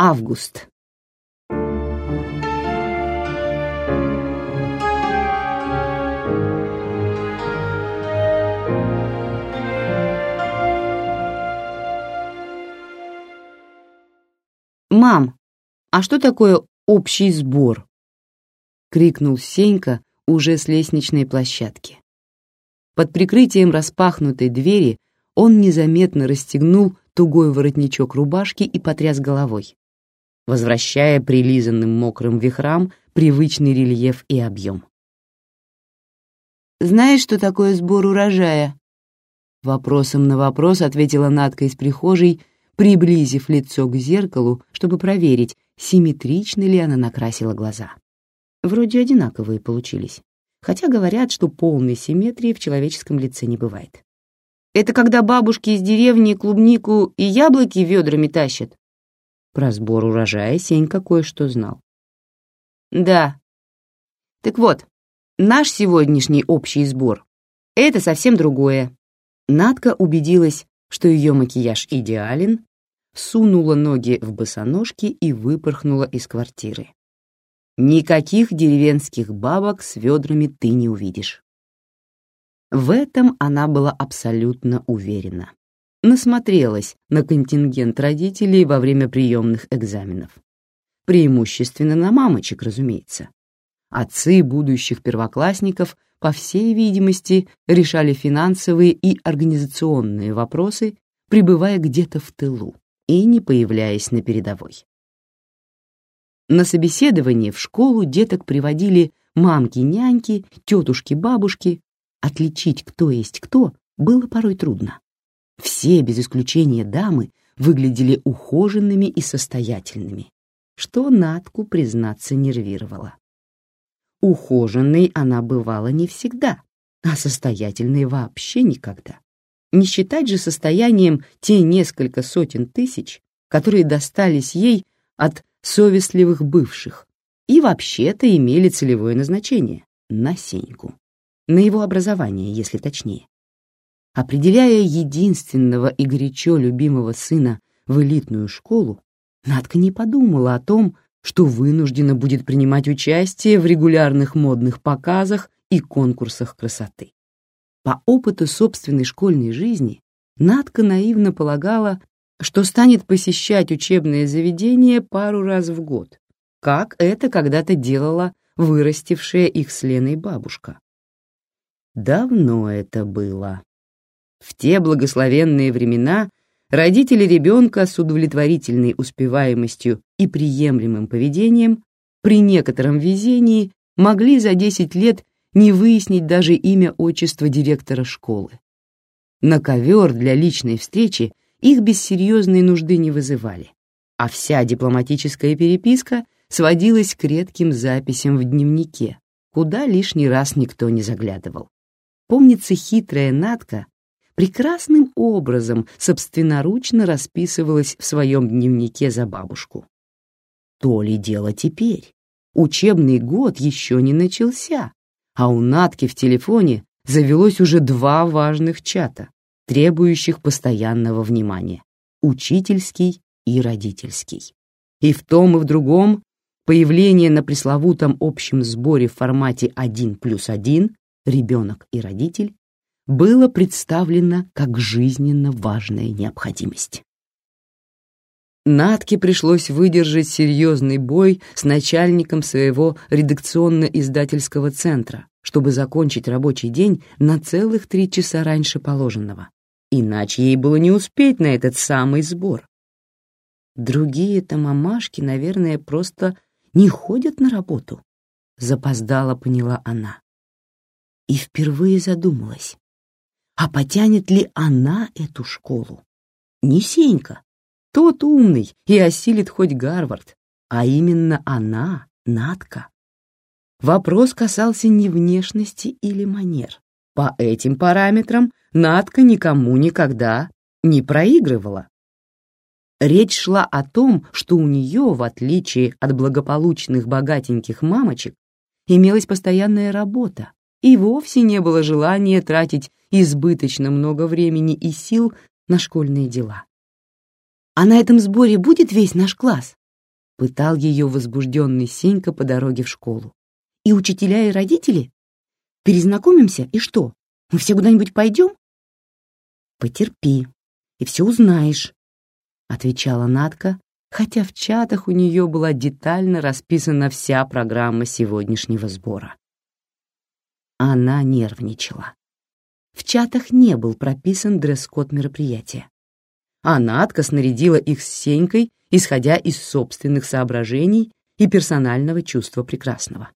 Август. «Мам, а что такое общий сбор?» — крикнул Сенька уже с лестничной площадки. Под прикрытием распахнутой двери он незаметно расстегнул тугой воротничок рубашки и потряс головой, возвращая прилизанным мокрым вихрам привычный рельеф и объем. «Знаешь, что такое сбор урожая?» Вопросом на вопрос ответила Надка из прихожей, приблизив лицо к зеркалу, чтобы проверить, симметрично ли она накрасила глаза. Вроде одинаковые получились, хотя говорят, что полной симметрии в человеческом лице не бывает. Это когда бабушки из деревни клубнику и яблоки ведрами тащат. Про сбор урожая Сенька кое-что знал. Да. Так вот, наш сегодняшний общий сбор — это совсем другое. Надка убедилась, что ее макияж идеален, сунула ноги в босоножки и выпорхнула из квартиры. Никаких деревенских бабок с ведрами ты не увидишь. В этом она была абсолютно уверена. Насмотрелась на контингент родителей во время приемных экзаменов. Преимущественно на мамочек, разумеется. Отцы будущих первоклассников, по всей видимости, решали финансовые и организационные вопросы, пребывая где-то в тылу и не появляясь на передовой. На собеседование в школу деток приводили мамки-няньки, тетушки-бабушки. Отличить, кто есть кто, было порой трудно. Все, без исключения дамы, выглядели ухоженными и состоятельными, что Натку, признаться, нервировало. Ухоженной она бывала не всегда, а состоятельной вообще никогда. Не считать же состоянием те несколько сотен тысяч, которые достались ей от совестливых бывших и вообще-то имели целевое назначение — на Сеньку, на его образование, если точнее. Определяя единственного и горячо любимого сына в элитную школу, Надка не подумала о том, что вынуждена будет принимать участие в регулярных модных показах и конкурсах красоты. По опыту собственной школьной жизни Надка наивно полагала, что станет посещать учебные заведения пару раз в год, как это когда-то делала вырастившая их с Леной бабушка. Давно это было. В те благословенные времена родители ребенка с удовлетворительной успеваемостью и приемлемым поведением при некотором везении могли за 10 лет не выяснить даже имя отчества директора школы. На ковер для личной встречи их без серьезной нужды не вызывали, а вся дипломатическая переписка сводилась к редким записям в дневнике, куда лишний раз никто не заглядывал. Помнится, хитрая Натка прекрасным образом собственноручно расписывалась в своем дневнике за бабушку. То ли дело теперь. Учебный год еще не начался, а у Натки в телефоне завелось уже два важных чата, требующих постоянного внимания — учительский и родительский. И в том и в другом появление на пресловутом общем сборе в формате 1 плюс 1 ребенок и родитель было представлено как жизненно важная необходимость. Натке пришлось выдержать серьезный бой с начальником своего редакционно-издательского центра, чтобы закончить рабочий день на целых три часа раньше положенного. Иначе ей было не успеть на этот самый сбор. Другие-то мамашки, наверное, просто не ходят на работу, запоздала поняла она. И впервые задумалась, а потянет ли она эту школу? Не Сенька, тот умный и осилит хоть Гарвард, а именно она, Натка. Вопрос касался не внешности или манер. По этим параметрам Надка никому никогда не проигрывала. Речь шла о том, что у нее, в отличие от благополучных богатеньких мамочек, имелась постоянная работа, и вовсе не было желания тратить избыточно много времени и сил на школьные дела. «А на этом сборе будет весь наш класс?» Пытал ее возбужденный Сенька по дороге в школу. «И учителя, и родители? Перезнакомимся, и что? Мы все куда-нибудь пойдем?» «Потерпи, и все узнаешь», — отвечала Натка, хотя в чатах у нее была детально расписана вся программа сегодняшнего сбора. Она нервничала. В чатах не был прописан дресс-код мероприятия. А Натка снарядила их с Сенькой исходя из собственных соображений и персонального чувства прекрасного.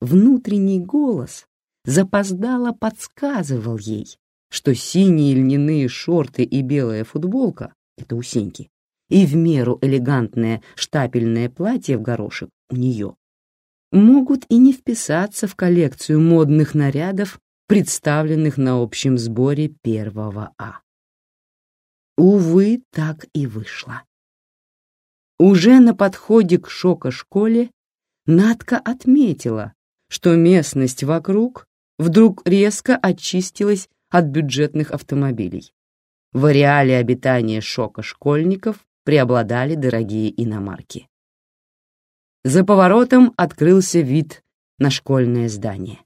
Внутренний голос запоздало подсказывал ей, что синие льняные шорты и белая футболка — это у Сеньки, и в меру элегантное штапельное платье в горошек у нее могут и не вписаться в коллекцию модных нарядов, представленных на общем сборе первого А. Увы, так и вышло. Уже на подходе к шока-школе Надка отметила, что местность вокруг вдруг резко очистилась от бюджетных автомобилей. В ареале обитания шока школьников преобладали дорогие иномарки. За поворотом открылся вид на школьное здание.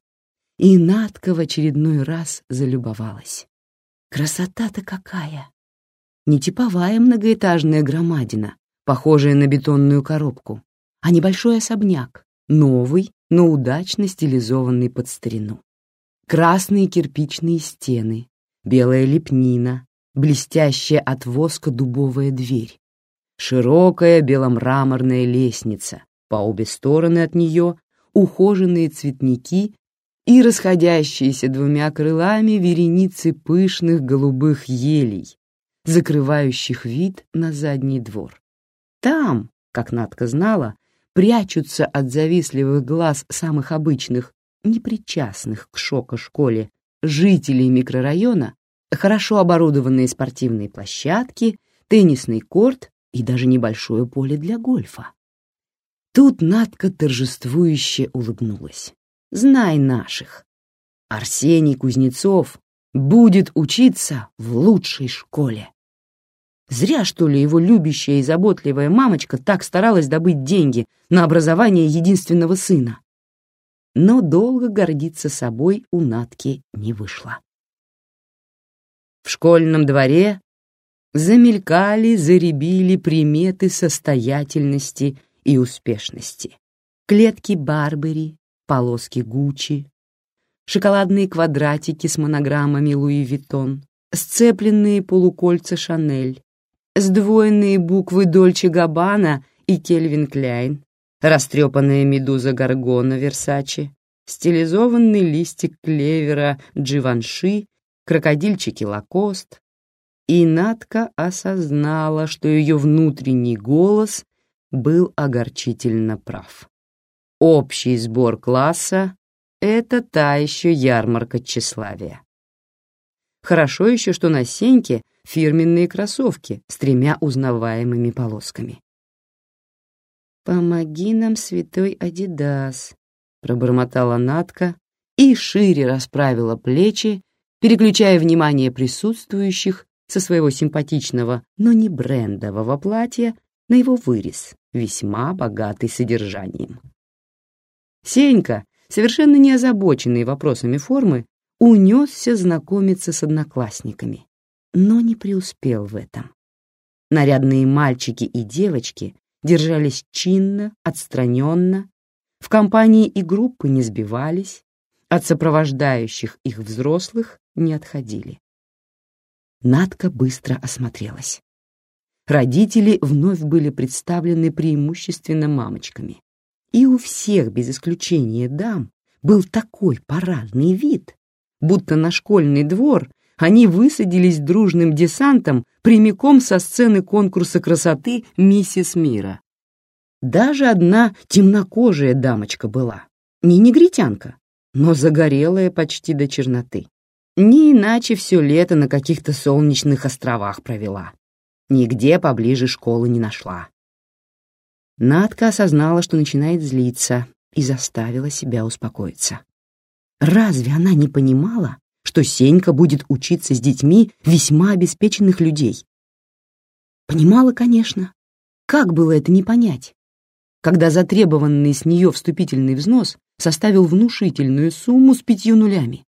И Надка в очередной раз залюбовалась. Красота-то какая! Не типовая многоэтажная громадина, похожее на бетонную коробку, а небольшой особняк, новый, но удачно стилизованный под старину. Красные кирпичные стены, белая лепнина, блестящая от воска дубовая дверь, широкая беломраморная лестница, по обе стороны от нее ухоженные цветники и расходящиеся двумя крылами вереницы пышных голубых елей, закрывающих вид на задний двор. Там, как Надка знала, прячутся от завистливых глаз самых обычных, непричастных к шока-школе, жителей микрорайона, хорошо оборудованные спортивные площадки, теннисный корт и даже небольшое поле для гольфа. Тут Надка торжествующе улыбнулась. «Знай наших. Арсений Кузнецов будет учиться в лучшей школе». Зря, что ли, его любящая и заботливая мамочка так старалась добыть деньги на образование единственного сына. Но долго гордиться собой у Натки не вышло. В школьном дворе замелькали, зарябили приметы состоятельности и успешности. Клетки Барбери, полоски Гуччи, шоколадные квадратики с монограммами Луи Виттон, сцепленные полукольца Шанель, сдвоенные буквы Дольче Габбана и Кельвин Кляйн, растрепанная медуза Гаргона Версачи, стилизованный листик клевера Дживанши, крокодильчики Лакост. И Натка осознала, что ее внутренний голос был огорчительно прав. Общий сбор класса — это та еще ярмарка тщеславия. Хорошо еще, что на Сеньке фирменные кроссовки с тремя узнаваемыми полосками. «Помоги нам, святой Адидас», — пробормотала Натка и шире расправила плечи, переключая внимание присутствующих со своего симпатичного, но не брендового платья на его вырез, весьма богатый содержанием. Сенька, совершенно не озабоченный вопросами формы, унесся знакомиться с одноклассниками но не преуспел в этом. Нарядные мальчики и девочки держались чинно, отстраненно, в компании и группы не сбивались, от сопровождающих их взрослых не отходили. Надка быстро осмотрелась. Родители вновь были представлены преимущественно мамочками. И у всех, без исключения дам, был такой парадный вид, будто на школьный двор они высадились дружным десантом прямиком со сцены конкурса красоты «Миссис Мира». Даже одна темнокожая дамочка была, не негритянка, но загорелая почти до черноты. Не иначе все лето на каких-то солнечных островах провела. Нигде поближе школы не нашла. Надка осознала, что начинает злиться, и заставила себя успокоиться. Разве она не понимала, что Сенька будет учиться с детьми весьма обеспеченных людей. Понимала, конечно. Как было это не понять, когда затребованный с нее вступительный взнос составил внушительную сумму с пятью нулями.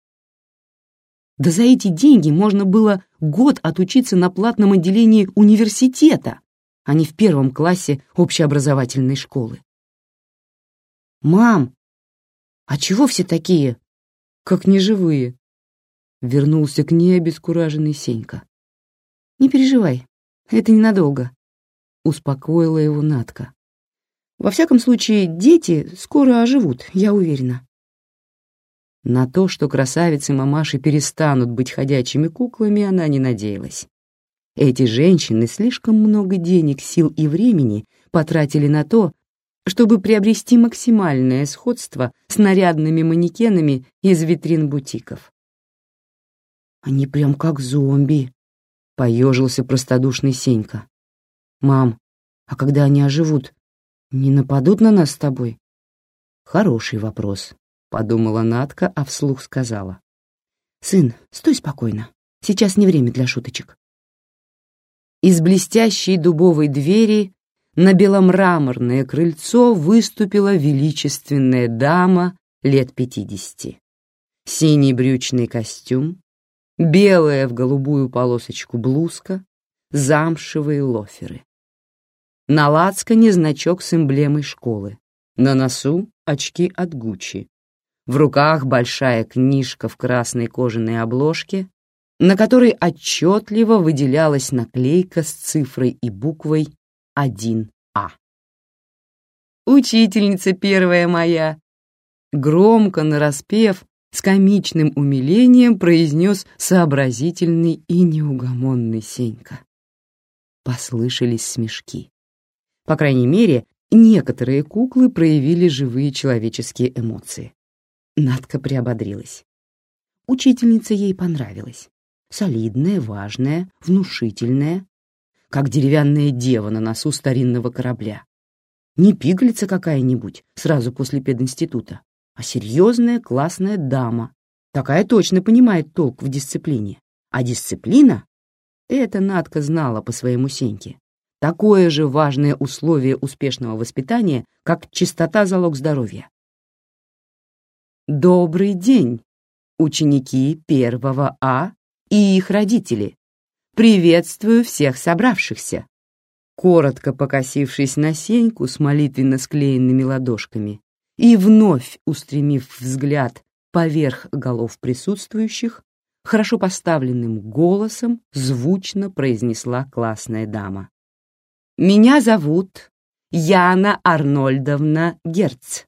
Да за эти деньги можно было год отучиться на платном отделении университета, а не в первом классе общеобразовательной школы. «Мам, а чего все такие, как неживые?» Вернулся к ней обескураженный Сенька. «Не переживай, это ненадолго», — успокоила его Натка. «Во всяком случае, дети скоро оживут, я уверена». На то, что красавицы-мамаши перестанут быть ходячими куклами, она не надеялась. Эти женщины слишком много денег, сил и времени потратили на то, чтобы приобрести максимальное сходство с нарядными манекенами из витрин бутиков. «Они прям как зомби», — поежился простодушный Сенька. «Мам, а когда они оживут, не нападут на нас с тобой?» «Хороший вопрос», подумала Натка, а вслух сказала. «Сын, стой спокойно. Сейчас не время для шуточек». Из блестящей дубовой двери на беломраморное крыльцо выступила величественная дама лет пятидесяти. Синий брючный костюм, белая в голубую полосочку блузка, замшевые лоферы. На лацкане значок с эмблемой школы, на носу очки от Гуччи, в руках большая книжка в красной кожаной обложке, на которой отчетливо выделялась наклейка с цифрой и буквой 1А. «Учительница первая моя!» Громко нараспев, с комичным умилением произнес сообразительный и неугомонный Сенька. Послышались смешки. По крайней мере, некоторые куклы проявили живые человеческие эмоции. Надка приободрилась. Учительница ей понравилась. Солидная, важная, внушительная, как деревянная дева на носу старинного корабля. Не пигалица какая-нибудь сразу после пединститута, а серьезная классная дама. Такая точно понимает толк в дисциплине. А дисциплина — это Надка знала по своему Сеньке. Такое же важное условие успешного воспитания, как чистота залог здоровья. Добрый день, ученики первого А и их родители. Приветствую всех собравшихся. Коротко покосившись на Сеньку с молитвенно склеенными ладошками и вновь устремив взгляд поверх голов присутствующих, хорошо поставленным голосом звучно произнесла классная дама. «Меня зовут Яна Арнольдовна Герц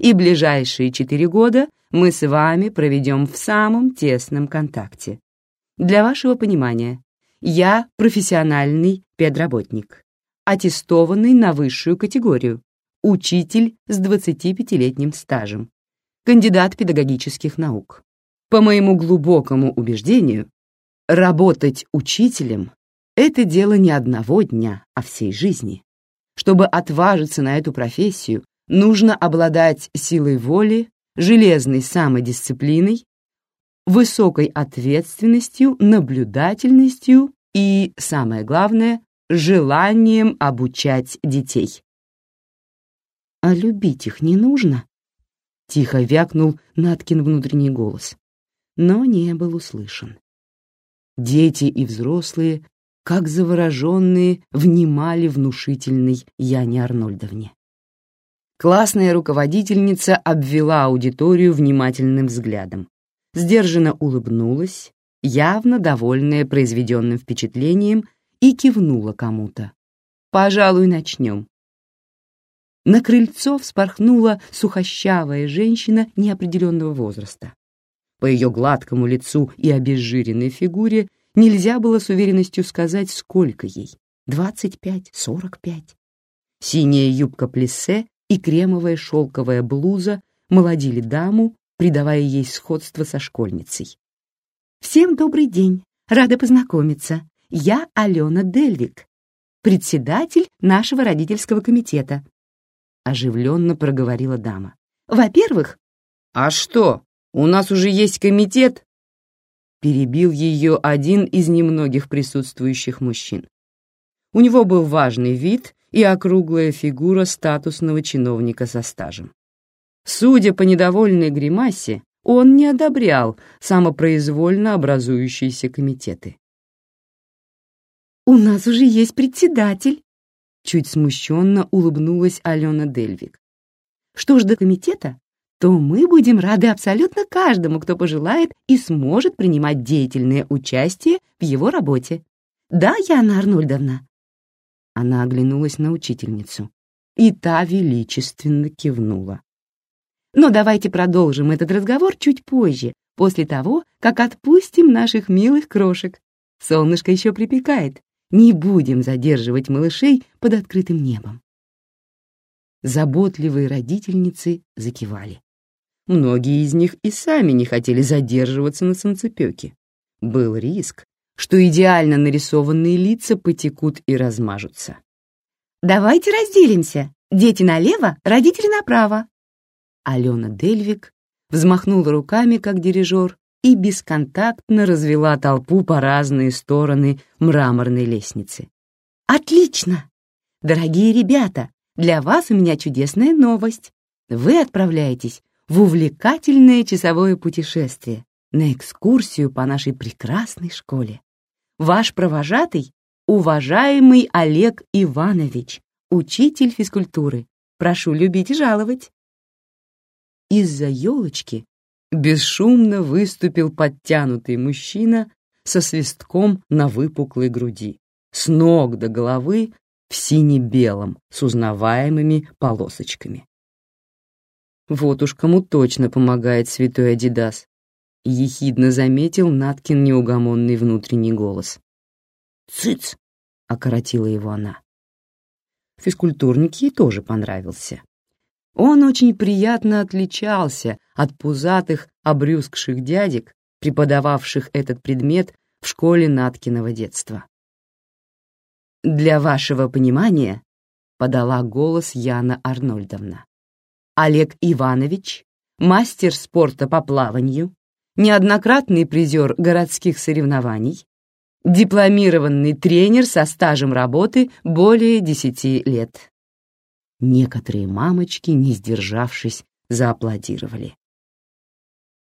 и ближайшие четыре года мы с вами проведем в самом тесном контакте. Для вашего понимания, я профессиональный педработник, аттестованный на высшую категорию, учитель с 25-летним стажем, кандидат педагогических наук. По моему глубокому убеждению, работать учителем — это дело не одного дня, а всей жизни. Чтобы отважиться на эту профессию, нужно обладать силой воли, железной самодисциплиной, высокой ответственностью, наблюдательностью и, самое главное, желанием обучать детей. «А любить их не нужно?» — тихо вякнул Наткин внутренний голос, но не был услышан. Дети и взрослые, как завороженные, внимали внушительной Яне Арнольдовне. Классная руководительница обвела аудиторию внимательным взглядом, сдержанно улыбнулась, явно довольная произведенным впечатлением, и кивнула кому-то. «Пожалуй, начнем». На крыльцо вспорхнула сухощавая женщина неопределенного возраста. По ее гладкому лицу и обезжиренной фигуре нельзя было с уверенностью сказать, сколько ей — двадцать пять, сорок пять. Синяя юбка плиссе и кремовая шелковая блуза молодили даму, придавая ей сходство со школьницей. «Всем добрый день! Рада познакомиться. Я Алена Дельвик, председатель нашего родительского комитета», — оживленно проговорила дама. «Во-первых...» «А что, у нас уже есть комитет?» Перебил ее один из немногих присутствующих мужчин. У него был важный вид и округлая фигура статусного чиновника со стажем. Судя по недовольной гримасе, он не одобрял самопроизвольно образующиеся комитеты. «У нас уже есть председатель», — чуть смущенно улыбнулась Алена Дельвик. «Что ж до комитета, то мы будем рады абсолютно каждому, кто пожелает и сможет принимать деятельное участие в его работе. Да, Яна Арнольдовна?» Она оглянулась на учительницу, и та величественно кивнула. «Но давайте продолжим этот разговор чуть позже, после того, как отпустим наших милых крошек. Солнышко еще припекает, не будем задерживать малышей под открытым небом. Заботливые родительницы закивали. Многие из них и сами не хотели задерживаться на солнцепёке. Был риск, что идеально нарисованные лица потекут и размажутся. «Давайте разделимся. Дети налево, родители направо». Алена Дельвик взмахнула руками, как дирижер, и бесконтактно развела толпу по разные стороны мраморной лестницы. «Отлично! Дорогие ребята, для вас у меня чудесная новость. Вы отправляетесь в увлекательное часовое путешествие на экскурсию по нашей прекрасной школе. Ваш провожатый — уважаемый Олег Иванович, учитель физкультуры. Прошу любить и жаловать». Из-за елочки бесшумно выступил подтянутый мужчина со свистком на выпуклой груди, с ног до головы в сине-белом с узнаваемыми полосочками. Вот уж кому точно помогает святой Адидас, ехидно заметил Наткин неугомонный внутренний голос. «Цыц!» — окоротила его она. Физкультурник ей тоже понравился. Он очень приятно отличался от пузатых, обрюзгших дядек, преподававших этот предмет в школе Наткиного детства. «Для вашего понимания», — подала голос Яна Арнольдовна, «Олег Иванович, мастер спорта по плаванию, неоднократный призер городских соревнований, дипломированный тренер со стажем работы более десяти лет. Некоторые мамочки, не сдержавшись, зааплодировали.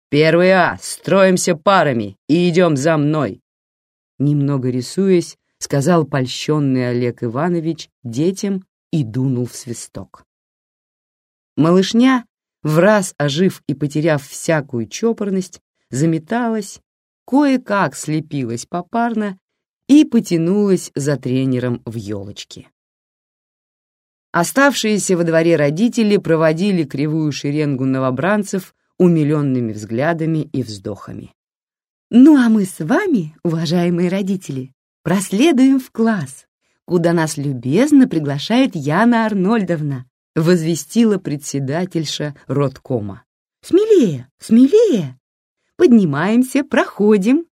«Первый А, строимся парами и идем за мной!» Немного рисуясь, сказал польщенный Олег Иванович детям и дунул в свисток. Малышня, в раз ожив и потеряв всякую чопорность, заметалась, кое-как слепилась попарно и потянулась за тренером в елочке. Оставшиеся во дворе родители проводили кривую шеренгу новобранцев умиленными взглядами и вздохами. «Ну а мы с вами, уважаемые родители, проследуем в класс, куда нас любезно приглашает Яна Арнольдовна», возвестила председательша родкома. «Смелее, смелее! Поднимаемся, проходим.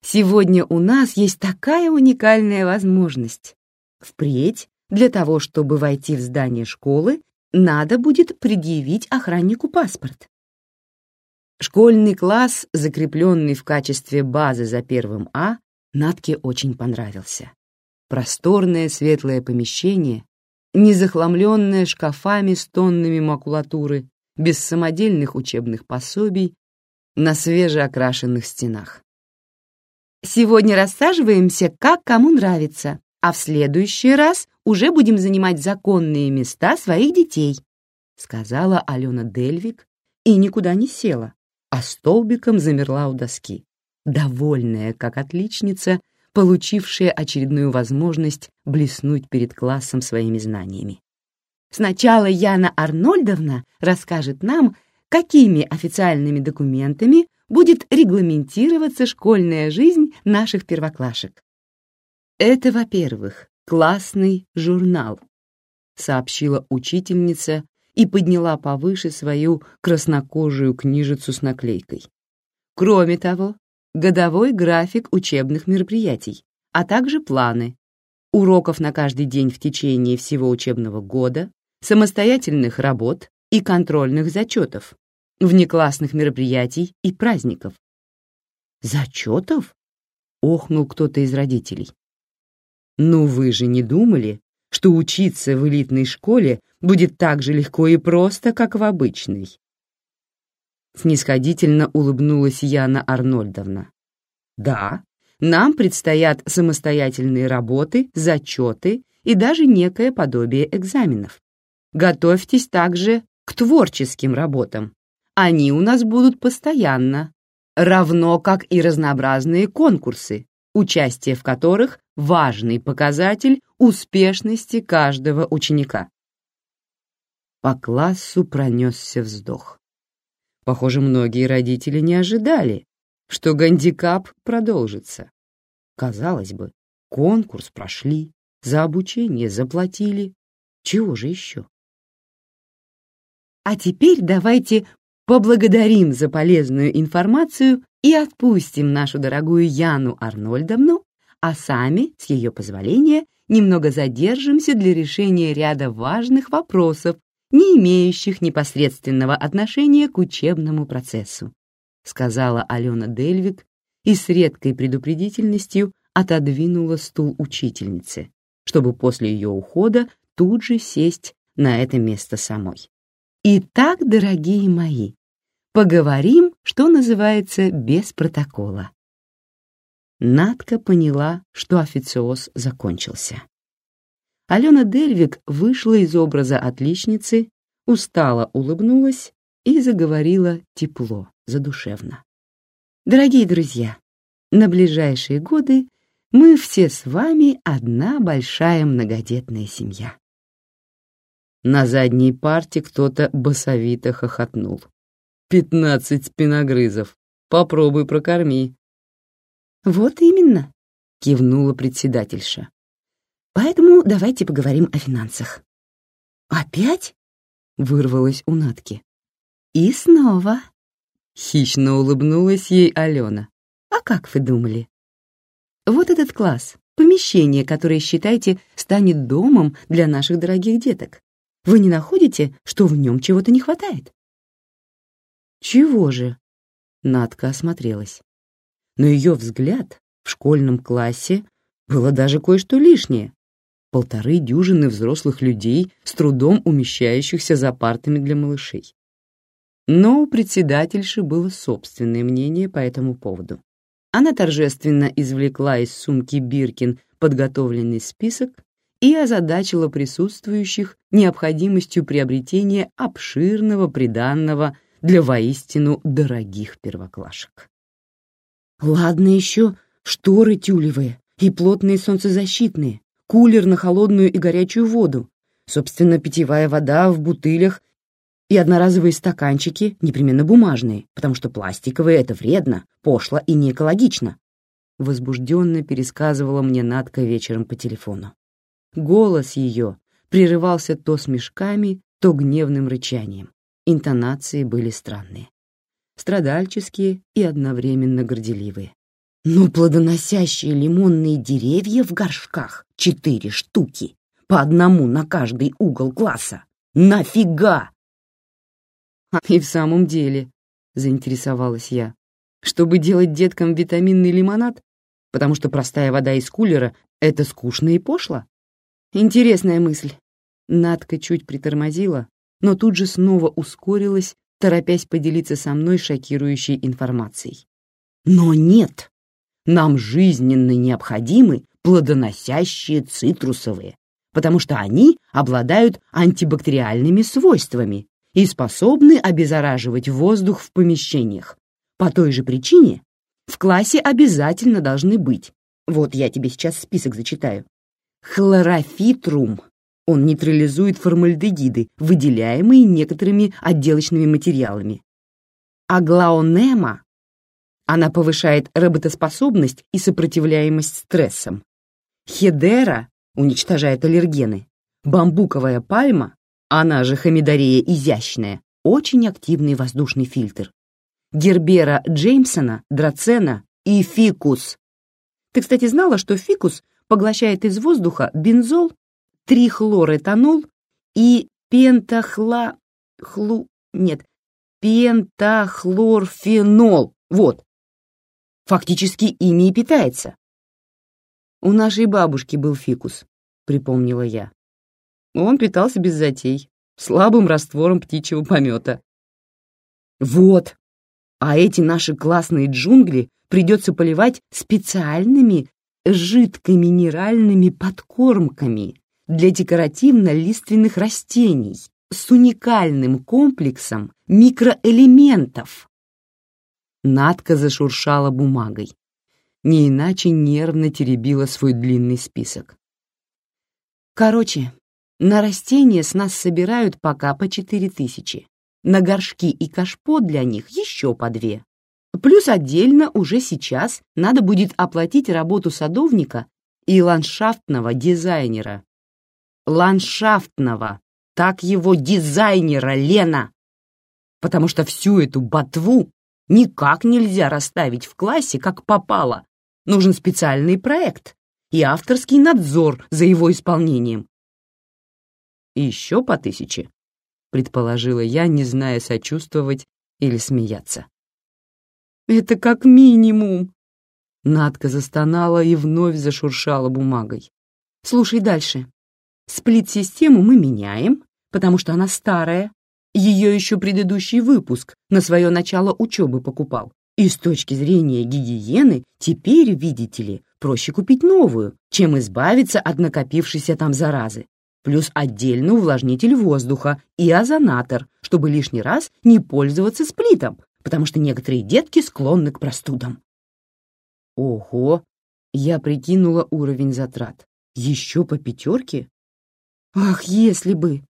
Сегодня у нас есть такая уникальная возможность. Впредь для того, чтобы войти в здание школы, надо будет предъявить охраннику паспорт. Школьный класс, закрепленный в качестве базы за первым А, Натке очень понравился. Просторное светлое помещение, не захламленное шкафами с тоннами макулатуры, без самодельных учебных пособий, на свежеокрашенных стенах. Сегодня рассаживаемся, как кому нравится, а в следующий раз уже будем занимать законные места своих детей», — сказала Алена Дельвик и никуда не села, а столбиком замерла у доски, довольная, как отличница, получившая очередную возможность блеснуть перед классом своими знаниями. «Сначала Яна Арнольдовна расскажет нам, какими официальными документами будет регламентироваться школьная жизнь наших первоклашек. Это, во-первых, классный журнал, сообщила учительница и подняла повыше свою краснокожую книжицу с наклейкой. Кроме того, годовой график учебных мероприятий, а также планы, уроков на каждый день в течение всего учебного года, самостоятельных работ и контрольных зачетов, внеклассных мероприятий и праздников. «Зачетов?» — охнул кто-то из родителей. «Ну вы же не думали, что учиться в элитной школе будет так же легко и просто, как в обычной. Снисходительно улыбнулась Яна Арнольдовна. Да, нам предстоят самостоятельные работы, зачеты и даже некое подобие экзаменов. Готовьтесь также к творческим работам. Они у нас будут постоянно, равно как и разнообразные конкурсы, участие в которых – важный показатель успешности каждого ученика. По классу пронесся вздох. Похоже, многие родители не ожидали, что гандикап продолжится. Казалось бы, конкурс прошли, за обучение заплатили. Чего же еще? А теперь давайте поблагодарим за полезную информацию и отпустим нашу дорогую Яну Арнольдовну, а сами, с ее позволения, немного задержимся для решения ряда важных вопросов, не имеющих непосредственного отношения к учебному процессу, сказала Алена Дельвик и с редкой предупредительностью отодвинула стул учительницы, чтобы после ее ухода тут же сесть на это место самой. Итак, дорогие мои, поговорим, что называется, без протокола. Надка поняла, что официоз закончился. Алена Дельвик вышла из образа отличницы, устало улыбнулась и заговорила тепло, задушевно. «Дорогие друзья, на ближайшие годы мы все с вами одна большая многодетная семья. На задней парте кто-то басовито хохотнул. «Пятнадцать спиногрызов. Попробуй прокорми». «Вот именно», — кивнула председательша. «Поэтому давайте поговорим о финансах». «Опять?» — вырвалось у Натки. «И снова», — хищно улыбнулась ей Алена. «А как вы думали?» «Вот этот класс, помещение, которое, считайте, станет домом для наших дорогих деток. Вы не находите, что в нем чего-то не хватает?» «Чего же?» Надка осмотрелась. Но ее взгляд в школьном классе было даже кое-что лишнее. Полторы дюжины взрослых людей, с трудом умещающихся за партами для малышей. Но у председательши было собственное мнение по этому поводу. Она торжественно извлекла из сумки Биркин подготовленный список и озадачила присутствующих необходимостью приобретения обширного приданного для воистину дорогих первоклашек. Ладно еще шторы тюлевые и плотные солнцезащитные, кулер на холодную и горячую воду, собственно, питьевая вода в бутылях и одноразовые стаканчики, непременно бумажные, потому что пластиковые — это вредно, пошло и не экологично. Возбужденно пересказывала мне Надка вечером по телефону. Голос ее прерывался то смешками, то гневным рычанием. Интонации были странные. Страдальческие и одновременно горделивые. Ну, плодоносящие лимонные деревья в горшках — четыре штуки, по одному на каждый угол класса. Нафига? И в самом деле, заинтересовалась я, чтобы делать деткам витаминный лимонад, потому что простая вода из кулера — это скучно и пошло? Интересная мысль. Надка чуть притормозила, но тут же снова ускорилась, торопясь поделиться со мной шокирующей информацией. Но нет, нам жизненно необходимы плодоносящие цитрусовые, потому что они обладают антибактериальными свойствами и способны обеззараживать воздух в помещениях. По той же причине в классе обязательно должны быть, вот я тебе сейчас список зачитаю, Хлорофитрум. Он нейтрализует формальдегиды, выделяемые некоторыми отделочными материалами. Аглаонема. Она повышает работоспособность и сопротивляемость стрессам. Хедера уничтожает аллергены. Бамбуковая пальма, она же хамидария изящная, очень активный воздушный фильтр. Гербера Джеймсона, драцена и фикус. Ты, кстати, знала, что фикус поглощает из воздуха бензол, трихлоретанол и пентахла... хлу... нет, пентахлорфенол. Вот. Фактически ими и питается. У нашей бабушки был фикус, припомнила я. Он питался без затей, слабым раствором птичьего помета. Вот, а эти наши классные джунгли придется поливать специальными жидкоминеральными подкормками для декоративно-лиственных растений с уникальным комплексом микроэлементов. Надка зашуршала бумагой, не иначе нервно теребила свой длинный список. Короче, на растения с нас собирают пока по четыре тысячи, на горшки и кашпо для них еще по две. Плюс отдельно уже сейчас надо будет оплатить работу садовника и ландшафтного дизайнера. Ландшафтного, так его дизайнера, Лена! Потому что всю эту ботву никак нельзя расставить в классе, как попало. Нужен специальный проект и авторский надзор за его исполнением. еще по тысяче, предположила я, не зная сочувствовать или смеяться. Это как минимум. Надка застонала и вновь зашуршала бумагой. Слушай дальше. Сплит-систему мы меняем, потому что она старая. Ее еще предыдущий выпуск на свое начало учебы покупал. И с точки зрения гигиены, теперь, видите ли, проще купить новую, чем избавиться от накопившейся там заразы. Плюс отдельный увлажнитель воздуха и озонатор, чтобы лишний раз не пользоваться сплитом, потому что некоторые детки склонны к простудам. Ого! Я прикинула уровень затрат. Еще по пятерке? Ах, если бы!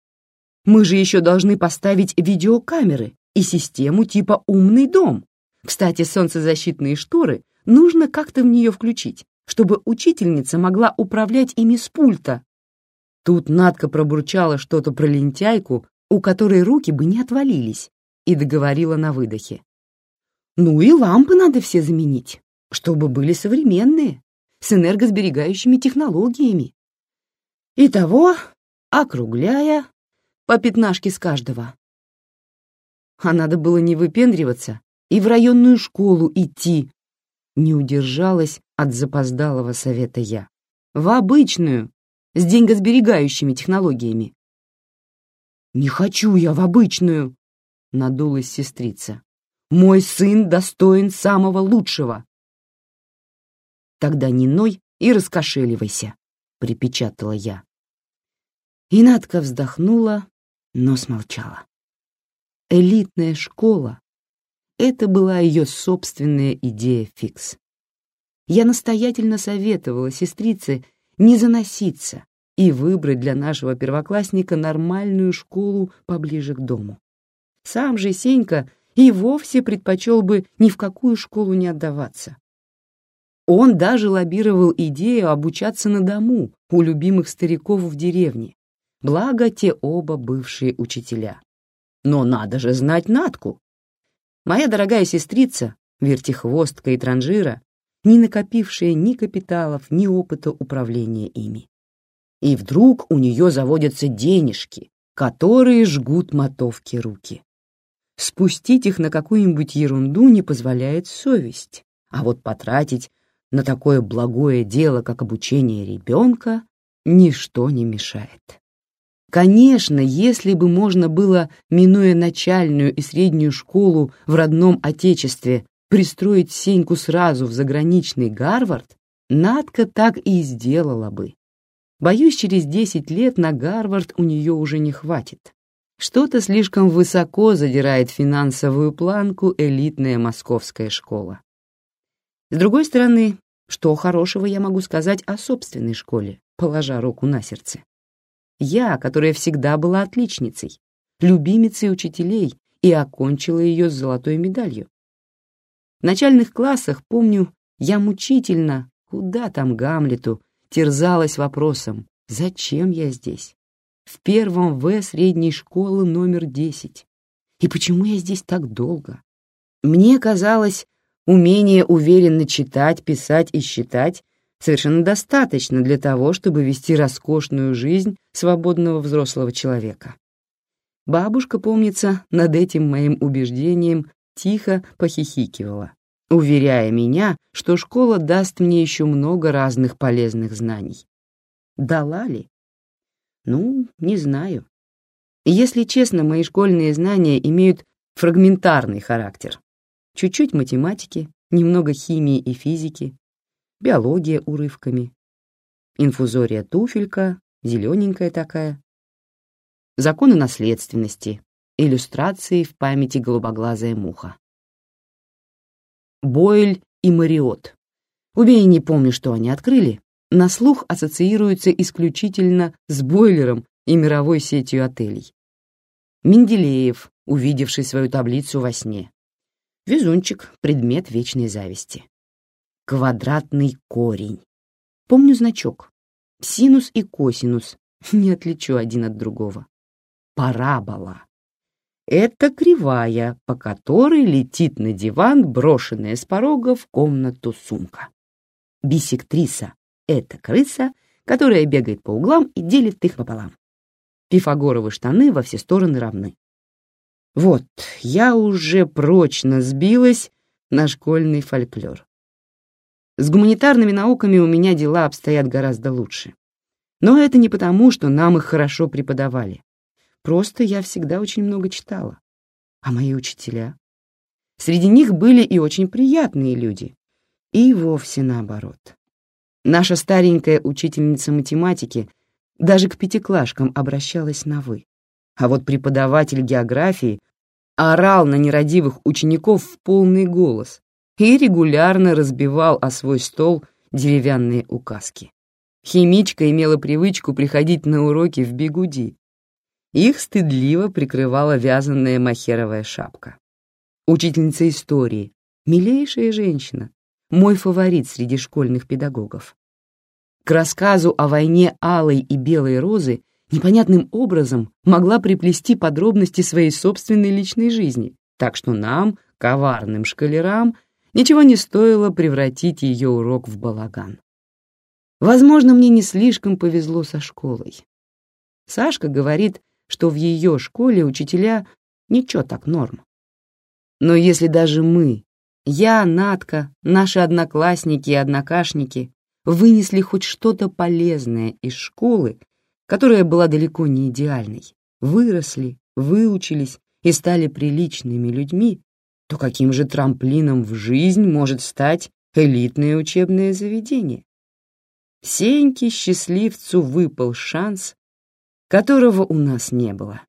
Мы же еще должны поставить видеокамеры и систему типа «умный дом». Кстати, солнцезащитные шторы нужно как-то в нее включить, чтобы учительница могла управлять ими с пульта. Тут Надка пробурчала что-то про лентяйку, у которой руки бы не отвалились, и договорила на выдохе. «Ну и лампы надо все заменить, чтобы были современные, с энергосберегающими технологиями. Итого, округляя, по пятнашке с каждого. А надо было не выпендриваться и в районную школу идти. Не удержалась от запоздалого совета я. В обычную, с деньгосберегающими технологиями. «Не хочу я в обычную!» — надулась сестрица. «Мой сын достоин самого лучшего!» «Тогда не ной и раскошеливайся», — припечатала я. И Надка вздохнула, но смолчала. Элитная школа — это была ее собственная идея фикс. Я настоятельно советовала сестрице не заноситься и выбрать для нашего первоклассника нормальную школу поближе к дому. Сам же Сенька и вовсе предпочел бы ни в какую школу не отдаваться. Он даже лоббировал идею обучаться на дому у любимых стариков в деревне, благо те оба бывшие учителя. Но надо же знать Натку. Моя дорогая сестрица, вертихвостка и транжира, не накопившая ни капиталов, ни опыта управления ими и вдруг у нее заводятся денежки, которые жгут мотовки руки. Спустить их на какую-нибудь ерунду не позволяет совесть, а вот потратить на такое благое дело, как обучение ребенка, ничто не мешает. Конечно, если бы можно было, минуя начальную и среднюю школу в родном отечестве, пристроить Сеньку сразу в заграничный Гарвард, Надка так и сделала бы. Боюсь, через 10 лет на Гарвард у нее уже не хватит. Что-то слишком высоко задирает финансовую планку элитная московская школа. С другой стороны, что хорошего я могу сказать о собственной школе, положа руку на сердце? Я, которая всегда была отличницей, любимицей учителей и окончила ее с золотой медалью. В начальных классах, помню, я мучительно, куда там Гамлету, терзалась вопросом, зачем я здесь? В первом В средней школы номер 10. И почему я здесь так долго? Мне казалось, умение уверенно читать, писать и считать совершенно достаточно для того, чтобы вести роскошную жизнь свободного взрослого человека. Бабушка, помнится, над этим моим убеждением тихо похихикивала уверяя меня, что школа даст мне еще много разных полезных знаний. Дала ли? Ну, не знаю. Если честно, мои школьные знания имеют фрагментарный характер. Чуть-чуть математики, немного химии и физики, биология урывками, инфузория туфелька, зелененькая такая, законы наследственности, иллюстрации в памяти голубоглазая муха. Бойль и Мариот. Убей, не помню, что они открыли, на слух ассоциируются исключительно с бойлером и мировой сетью отелей. Менделеев, увидевший свою таблицу во сне. Везунчик — предмет вечной зависти. Квадратный корень. Помню значок. Синус и косинус. Не отличу один от другого. Парабола. Это кривая, по которой летит на диван брошенная с порога в комнату сумка. Бисектриса — это крыса, которая бегает по углам и делит их пополам. Пифагоровы штаны во все стороны равны. Вот, я уже прочно сбилась на школьный фольклор. С гуманитарными науками у меня дела обстоят гораздо лучше. Но это не потому, что нам их хорошо преподавали. Просто я всегда очень много читала. А мои учителя? Среди них были и очень приятные люди. И вовсе наоборот. Наша старенькая учительница математики даже к пятиклашкам обращалась на «вы». А вот преподаватель географии орал на нерадивых учеников в полный голос и регулярно разбивал о свой стол деревянные указки. Химичка имела привычку приходить на уроки в бегуди. Их стыдливо прикрывала вязаная махеровая шапка. Учительница истории, милейшая женщина, мой фаворит среди школьных педагогов. К рассказу о войне алой и белой розы непонятным образом могла приплести подробности своей собственной личной жизни, так что нам, коварным шкалерам, ничего не стоило превратить ее урок в балаган. Возможно, мне не слишком повезло со школой. Сашка говорит, что в ее школе учителя ничего так норм. Но если даже мы, я, Натка, наши одноклассники и однокашники, вынесли хоть что-то полезное из школы, которая была далеко не идеальной, выросли, выучились и стали приличными людьми, то каким же трамплином в жизнь может стать элитное учебное заведение? Сеньке счастливцу выпал шанс, которого у нас не было.